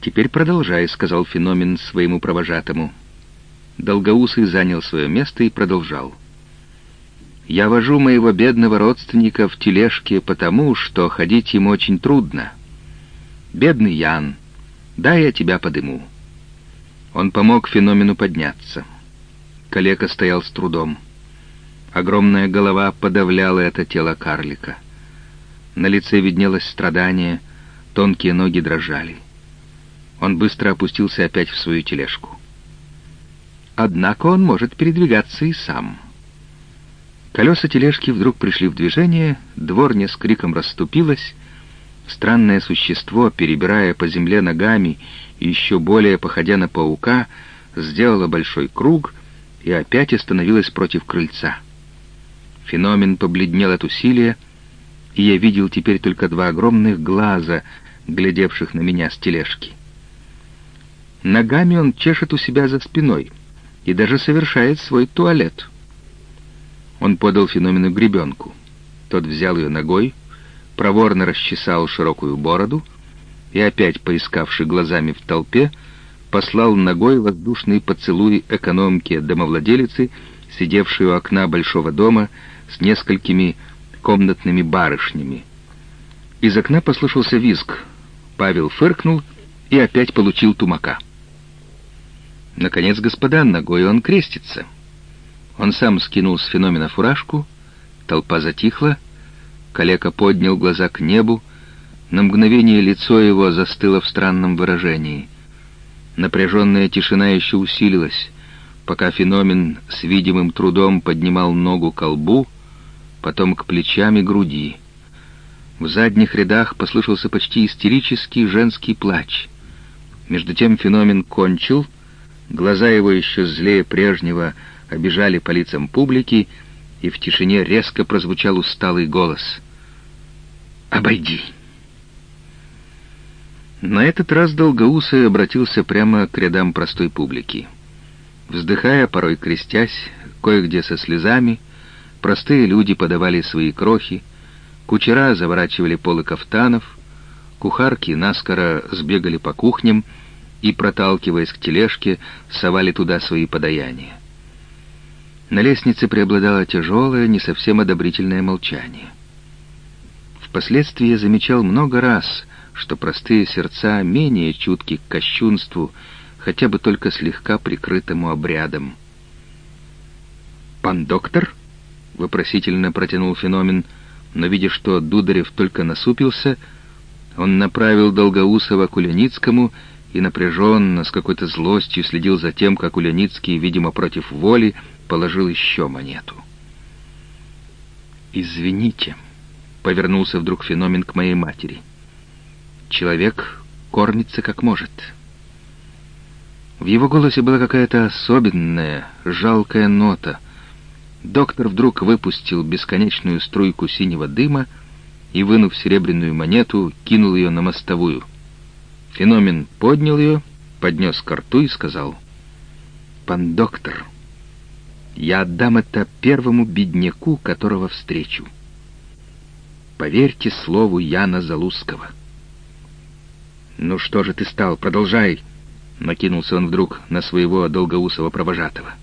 «Теперь продолжай», — сказал феномен своему провожатому. Долгоусый занял свое место и продолжал. «Я вожу моего бедного родственника в тележке потому, что ходить ему очень трудно. Бедный Ян, дай я тебя подыму». Он помог феномену подняться. Калека стоял с трудом. Огромная голова подавляла это тело карлика. На лице виднелось страдание, тонкие ноги дрожали. Он быстро опустился опять в свою тележку. Однако он может передвигаться и сам. Колеса тележки вдруг пришли в движение, дворня с криком расступилась, странное существо, перебирая по земле ногами и еще более походя на паука, сделало большой круг и опять остановилось против крыльца. Феномен побледнел от усилия, и я видел теперь только два огромных глаза, глядевших на меня с тележки. Ногами он чешет у себя за спиной и даже совершает свой туалет. Он подал феномену гребенку. Тот взял ее ногой, проворно расчесал широкую бороду и, опять поискавший глазами в толпе, послал ногой воздушный поцелуй экономке домовладелицы, сидевшей у окна большого дома с несколькими комнатными барышнями. Из окна послышался визг. Павел фыркнул и опять получил тумака. Наконец, господа, ногой он крестится. Он сам скинул с феномена фуражку, толпа затихла, калека поднял глаза к небу, на мгновение лицо его застыло в странном выражении. Напряженная тишина еще усилилась, пока феномен с видимым трудом поднимал ногу к лбу, потом к плечам и груди. В задних рядах послышался почти истерический женский плач. Между тем феномен кончил, глаза его еще злее прежнего обижали по лицам публики, и в тишине резко прозвучал усталый голос. «Обойди!» На этот раз Долгоусый обратился прямо к рядам простой публики. Вздыхая, порой крестясь, кое-где со слезами, простые люди подавали свои крохи, кучера заворачивали полы кафтанов, кухарки наскоро сбегали по кухням и, проталкиваясь к тележке, совали туда свои подаяния. На лестнице преобладало тяжелое, не совсем одобрительное молчание. Впоследствии я замечал много раз, что простые сердца менее чутки к кощунству, хотя бы только слегка прикрытому обрядом. «Пан доктор?» — вопросительно протянул феномен, но, видя, что Дударев только насупился, он направил Долгоусова к Уляницкому и напряженно, с какой-то злостью следил за тем, как Уляницкий, видимо, против воли, положил еще монету. «Извините», — повернулся вдруг феномен к моей матери — Человек кормится как может. В его голосе была какая-то особенная, жалкая нота. Доктор вдруг выпустил бесконечную струйку синего дыма и, вынув серебряную монету, кинул ее на мостовую. Феномен поднял ее, поднес к рту и сказал, «Пан доктор, я отдам это первому бедняку, которого встречу. Поверьте слову Яна Залузского». «Ну что же ты стал? Продолжай!» Накинулся он вдруг на своего долгоусого провожатого.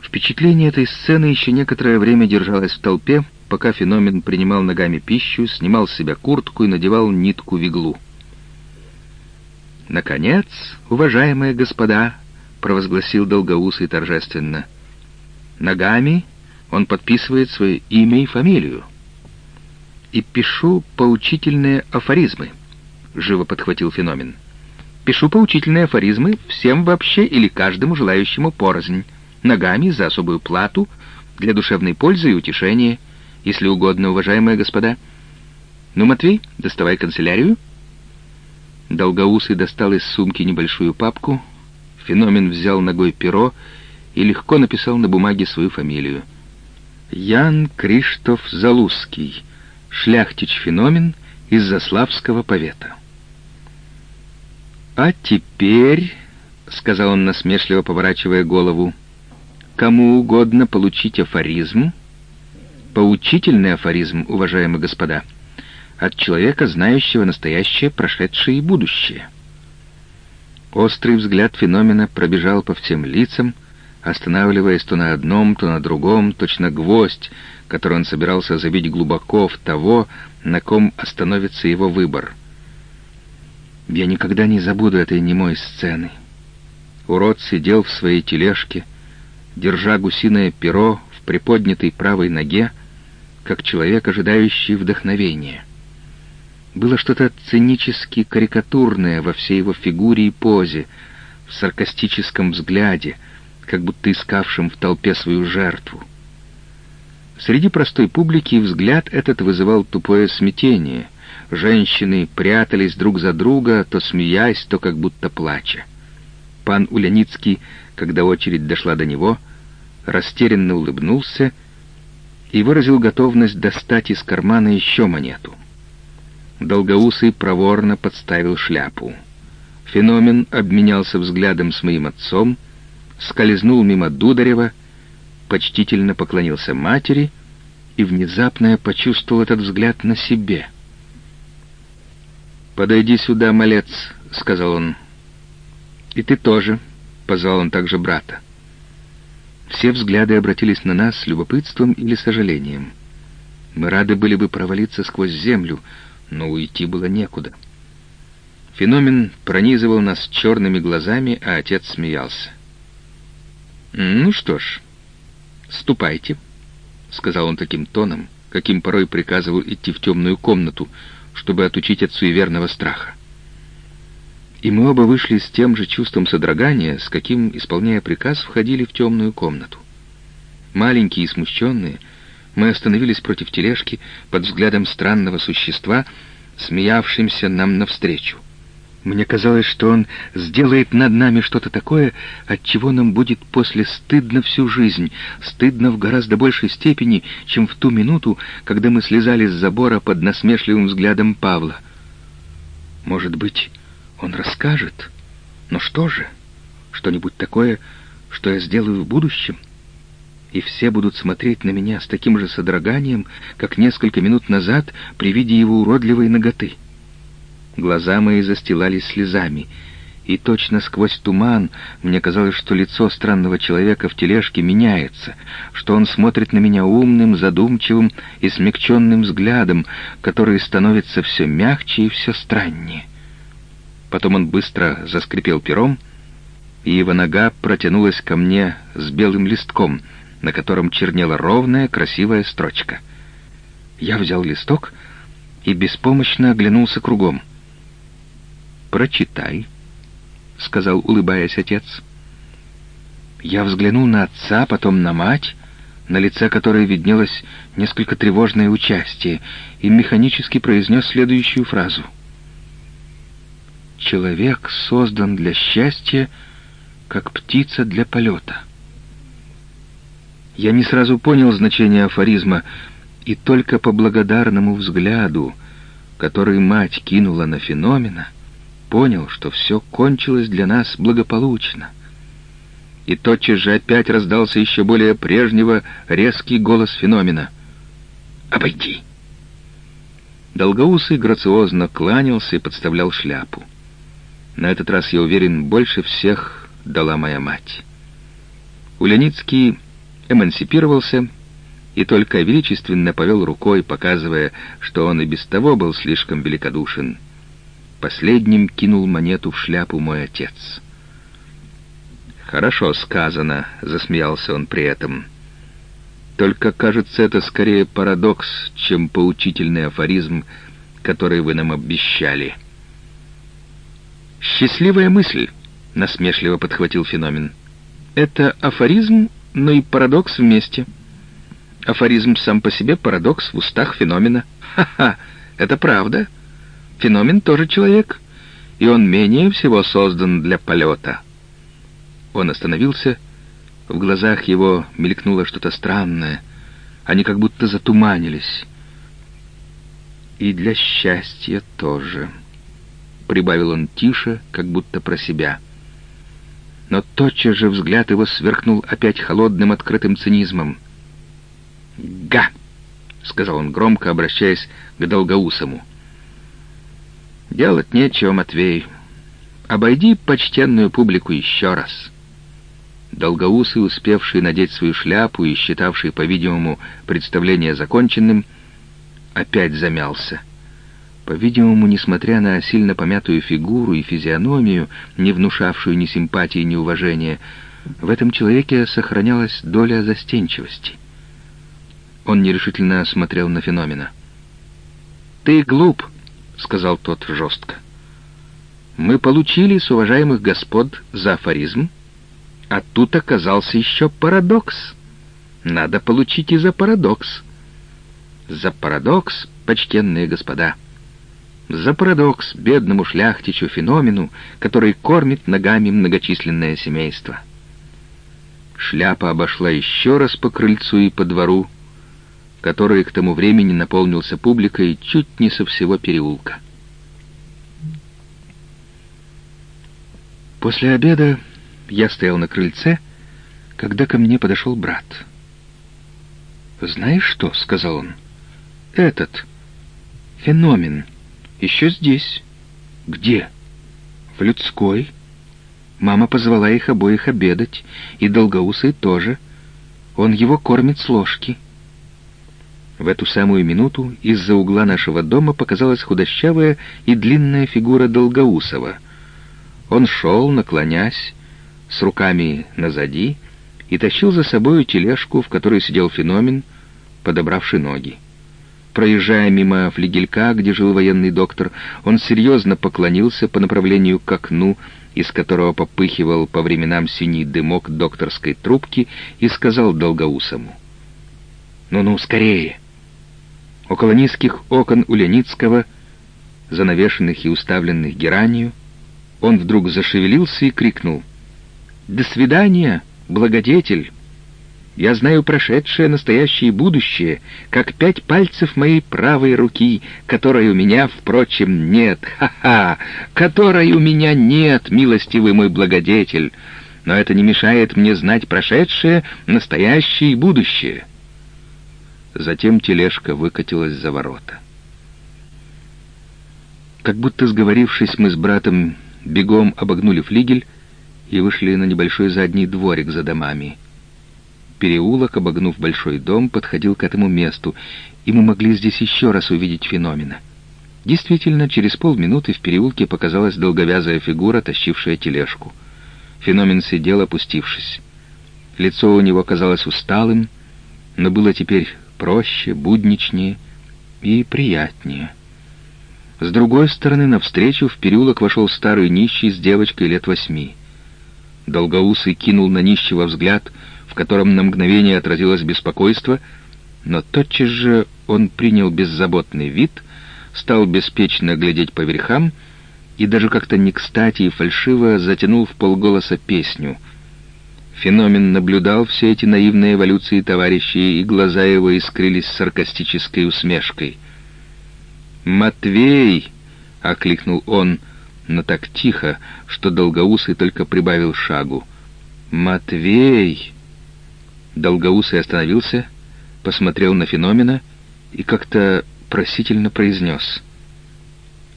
Впечатление этой сцены еще некоторое время держалось в толпе, пока феномен принимал ногами пищу, снимал с себя куртку и надевал нитку в иглу. «Наконец, уважаемые господа!» — провозгласил Долгоусый торжественно. «Ногами он подписывает свое имя и фамилию. И пишу поучительные афоризмы». — живо подхватил феномен. «Пишу поучительные афоризмы всем вообще или каждому желающему порознь, ногами за особую плату, для душевной пользы и утешения, если угодно, уважаемые господа. Ну, Матвей, доставай канцелярию». Долгоусый достал из сумки небольшую папку, феномен взял ногой перо и легко написал на бумаге свою фамилию. Ян Криштоф Залузский, шляхтич-феномен из Заславского повета. «А теперь», — сказал он насмешливо, поворачивая голову, — «кому угодно получить афоризм, поучительный афоризм, уважаемые господа, от человека, знающего настоящее, прошедшее и будущее. Острый взгляд феномена пробежал по всем лицам, останавливаясь то на одном, то на другом, точно гвоздь, который он собирался забить глубоко в того, на ком остановится его выбор. Я никогда не забуду этой немой сцены. Урод сидел в своей тележке, держа гусиное перо в приподнятой правой ноге, как человек, ожидающий вдохновения. Было что-то цинически карикатурное во всей его фигуре и позе, в саркастическом взгляде, как будто искавшем в толпе свою жертву. Среди простой публики взгляд этот вызывал тупое смятение. Женщины прятались друг за друга, то смеясь, то как будто плача. Пан Уляницкий, когда очередь дошла до него, растерянно улыбнулся и выразил готовность достать из кармана еще монету. Долгоусый проворно подставил шляпу. Феномен обменялся взглядом с моим отцом, скользнул мимо Дударева, почтительно поклонился матери и внезапно я почувствовал этот взгляд на себе. «Подойди сюда, малец», — сказал он. «И ты тоже», — позвал он также брата. Все взгляды обратились на нас с любопытством или сожалением. Мы рады были бы провалиться сквозь землю, но уйти было некуда. Феномен пронизывал нас черными глазами, а отец смеялся. «Ну что ж, ступайте», — сказал он таким тоном, каким порой приказывал идти в темную комнату, чтобы отучить от суеверного страха. И мы оба вышли с тем же чувством содрогания, с каким, исполняя приказ, входили в темную комнату. Маленькие и смущенные, мы остановились против тележки под взглядом странного существа, смеявшимся нам навстречу. Мне казалось, что он сделает над нами что-то такое, от чего нам будет после стыдно всю жизнь, стыдно в гораздо большей степени, чем в ту минуту, когда мы слезали с забора под насмешливым взглядом Павла. Может быть, он расскажет? Но что же? Что-нибудь такое, что я сделаю в будущем? И все будут смотреть на меня с таким же содроганием, как несколько минут назад при виде его уродливой ноготы. Глаза мои застилались слезами, и точно сквозь туман мне казалось, что лицо странного человека в тележке меняется, что он смотрит на меня умным, задумчивым и смягченным взглядом, который становится все мягче и все страннее. Потом он быстро заскрипел пером, и его нога протянулась ко мне с белым листком, на котором чернела ровная, красивая строчка. Я взял листок и беспомощно оглянулся кругом — «Прочитай», — сказал, улыбаясь отец. Я взглянул на отца, потом на мать, на лице которой виднелось несколько тревожное участие, и механически произнес следующую фразу. «Человек создан для счастья, как птица для полета». Я не сразу понял значение афоризма, и только по благодарному взгляду, который мать кинула на феномена, понял, что все кончилось для нас благополучно. И тотчас же опять раздался еще более прежнего резкий голос феномена. «Обойти!» Долгоусый грациозно кланялся и подставлял шляпу. На этот раз, я уверен, больше всех дала моя мать. Уляницкий эмансипировался и только величественно повел рукой, показывая, что он и без того был слишком великодушен — Последним кинул монету в шляпу мой отец. «Хорошо сказано», — засмеялся он при этом. «Только, кажется, это скорее парадокс, чем поучительный афоризм, который вы нам обещали». «Счастливая мысль», — насмешливо подхватил феномен. «Это афоризм, но и парадокс вместе. Афоризм сам по себе парадокс в устах феномена. Ха-ха, это правда». Феномен тоже человек, и он менее всего создан для полета. Он остановился, в глазах его мелькнуло что-то странное, они как будто затуманились. «И для счастья тоже», — прибавил он тише, как будто про себя. Но тотчас же взгляд его сверкнул опять холодным открытым цинизмом. «Га!» —— сказал он громко, обращаясь к Долгоусому. «Делать нечего, Матвей. Обойди почтенную публику еще раз». Долгоусый, успевший надеть свою шляпу и считавший, по-видимому, представление законченным, опять замялся. По-видимому, несмотря на сильно помятую фигуру и физиономию, не внушавшую ни симпатии, ни уважения, в этом человеке сохранялась доля застенчивости. Он нерешительно смотрел на феномена. «Ты глуп», — сказал тот жестко. «Мы получили с уважаемых господ за афоризм, а тут оказался еще парадокс. Надо получить и за парадокс». «За парадокс, почтенные господа», — за парадокс бедному шляхтичу феномену, который кормит ногами многочисленное семейство. Шляпа обошла еще раз по крыльцу и по двору, который к тому времени наполнился публикой чуть не со всего переулка. После обеда я стоял на крыльце, когда ко мне подошел брат. «Знаешь что?» — сказал он. «Этот феномен — еще здесь. Где? В людской. Мама позвала их обоих обедать, и Долгоусый тоже. Он его кормит с ложки. В эту самую минуту из-за угла нашего дома показалась худощавая и длинная фигура Долгоусова. Он шел, наклонясь, с руками назади, и тащил за собою тележку, в которой сидел феномен, подобравший ноги. Проезжая мимо флигелька, где жил военный доктор, он серьезно поклонился по направлению к окну, из которого попыхивал по временам синий дымок докторской трубки, и сказал Долгоусому. «Ну-ну, скорее!» Около низких окон у Леницкого, занавешенных и уставленных геранью, он вдруг зашевелился и крикнул. «До свидания, благодетель!» Я знаю прошедшее, настоящее и будущее, как пять пальцев моей правой руки, которой у меня, впрочем, нет. Ха-ха! Которой у меня нет, милостивый мой благодетель. Но это не мешает мне знать прошедшее, настоящее и будущее. Затем тележка выкатилась за ворота. Как будто сговорившись, мы с братом бегом обогнули флигель и вышли на небольшой задний дворик за домами. Переулок, обогнув большой дом, подходил к этому месту, и мы могли здесь еще раз увидеть феномена. Действительно, через полминуты в переулке показалась долговязая фигура, тащившая тележку. Феномен сидел, опустившись. Лицо у него казалось усталым, но было теперь проще, будничнее и приятнее. С другой стороны, навстречу в переулок вошел старый нищий с девочкой лет восьми. Долгоусый кинул на нищего взгляд — в котором на мгновение отразилось беспокойство, но тотчас же он принял беззаботный вид, стал беспечно глядеть по верхам и даже как-то не кстати и фальшиво затянул в полголоса песню. Феномен наблюдал все эти наивные эволюции товарищей, и глаза его искрились саркастической усмешкой. «Матвей!» — окликнул он, но так тихо, что Долгоусый только прибавил шагу. «Матвей!» Долгоусый остановился, посмотрел на феномена и как-то просительно произнес.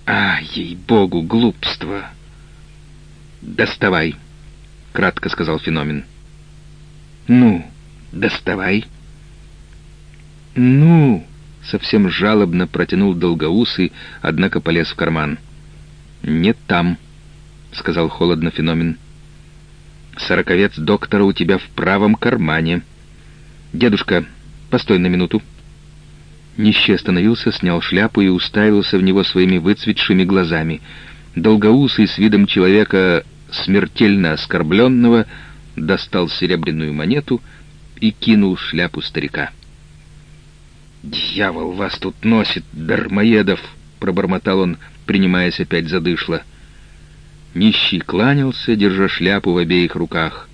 «А, ей-богу, глупство!» «Доставай!» — кратко сказал феномен. «Ну, доставай!» «Ну!» — совсем жалобно протянул Долгоусый, однако полез в карман. «Не там!» — сказал холодно феномен. «Сороковец доктора у тебя в правом кармане!» «Дедушка, постой на минуту». Нищий остановился, снял шляпу и уставился в него своими выцветшими глазами. Долгоусый с видом человека смертельно оскорбленного достал серебряную монету и кинул шляпу старика. «Дьявол вас тут носит, дармоедов!» — пробормотал он, принимаясь опять за дышло. Нищий кланялся, держа шляпу в обеих руках.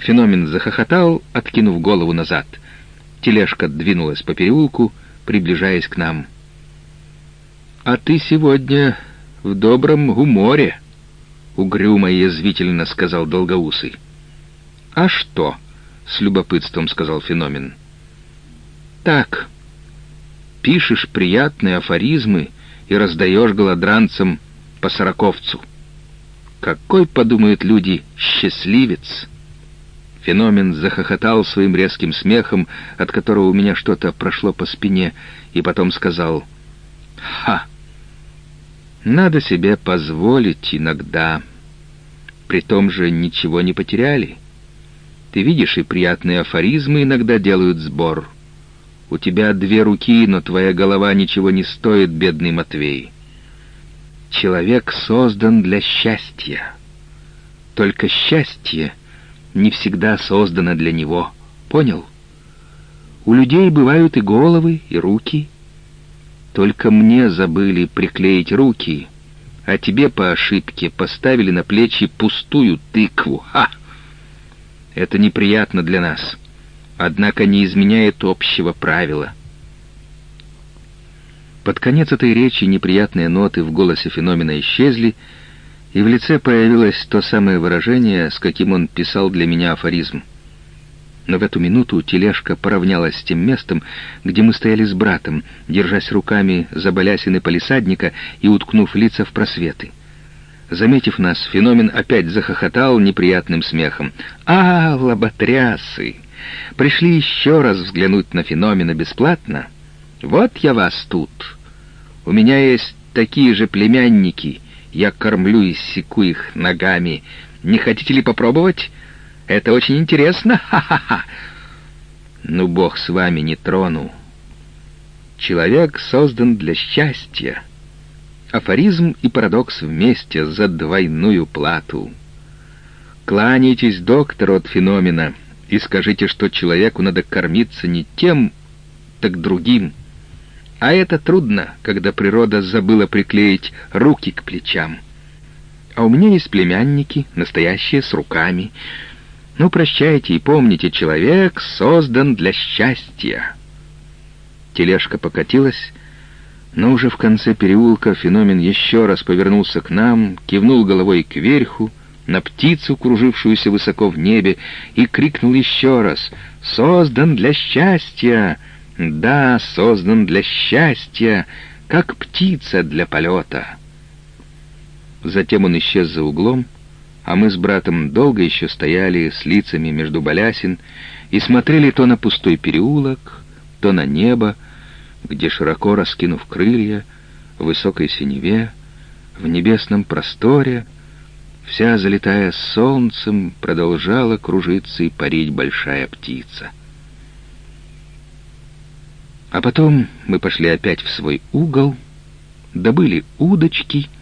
Феномен захохотал, откинув голову назад. Тележка двинулась по переулку, приближаясь к нам. «А ты сегодня в добром гуморе», — угрюмо и язвительно сказал Долгоусый. «А что?» — с любопытством сказал Феномен. «Так, пишешь приятные афоризмы и раздаешь голодранцам по сороковцу. Какой, подумают люди, счастливец! Феномен захохотал своим резким смехом, от которого у меня что-то прошло по спине, и потом сказал «Ха! Надо себе позволить иногда. При том же ничего не потеряли. Ты видишь, и приятные афоризмы иногда делают сбор. У тебя две руки, но твоя голова ничего не стоит, бедный Матвей. Человек создан для счастья. Только счастье не всегда создано для него. Понял? У людей бывают и головы, и руки — только мне забыли приклеить руки, а тебе по ошибке поставили на плечи пустую тыкву. Ха! Это неприятно для нас, однако не изменяет общего правила. Под конец этой речи неприятные ноты в голосе феномена исчезли, и в лице появилось то самое выражение, с каким он писал для меня афоризм. Но в эту минуту тележка поравнялась с тем местом, где мы стояли с братом, держась руками за балясины полисадника и уткнув лица в просветы. Заметив нас, феномен опять захохотал неприятным смехом. «А, лоботрясы! Пришли еще раз взглянуть на феномена бесплатно? Вот я вас тут! У меня есть такие же племянники, я кормлю и секу их ногами. Не хотите ли попробовать?» Это очень интересно, ха-ха-ха. Ну, бог с вами не трону. Человек создан для счастья. Афоризм и парадокс вместе за двойную плату. Кланяйтесь доктору от феномена и скажите, что человеку надо кормиться не тем, так другим. А это трудно, когда природа забыла приклеить руки к плечам. А у меня есть племянники, настоящие, с руками — ну, прощайте и помните, человек создан для счастья. Тележка покатилась, но уже в конце переулка феномен еще раз повернулся к нам, кивнул головой кверху, на птицу, кружившуюся высоко в небе, и крикнул еще раз «Создан для счастья! Да, создан для счастья, как птица для полета!» Затем он исчез за углом, а мы с братом долго еще стояли с лицами между балясин и смотрели то на пустой переулок, то на небо, где, широко раскинув крылья, в высокой синеве, в небесном просторе, вся залитая солнцем, продолжала кружиться и парить большая птица. А потом мы пошли опять в свой угол, добыли удочки —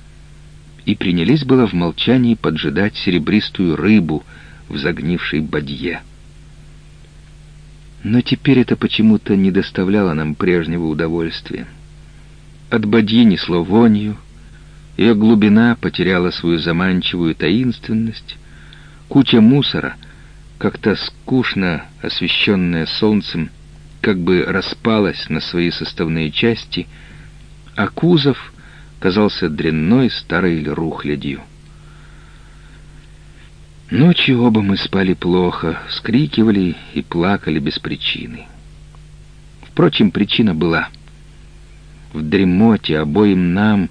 и принялись было в молчании поджидать серебристую рыбу в загнившей бадье. Но теперь это почему-то не доставляло нам прежнего удовольствия. От бадьи несло вонью, ее глубина потеряла свою заманчивую таинственность, куча мусора, как-то скучно освещенная солнцем, как бы распалась на свои составные части, а кузов — казался дрянной старой рухлядью. Ночью оба мы спали плохо, скрикивали и плакали без причины. Впрочем, причина была. В дремоте обоим нам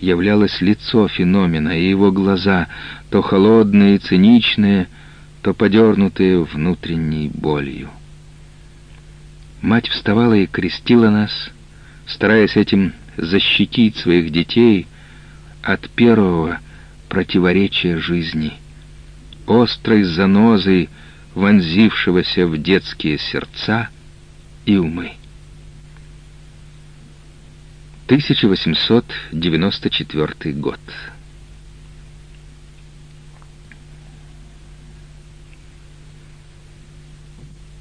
являлось лицо феномена и его глаза, то холодные и циничные, то подернутые внутренней болью. Мать вставала и крестила нас, стараясь этим защитить своих детей от первого противоречия жизни, острой занозой, вонзившегося в детские сердца и умы. 1894 год.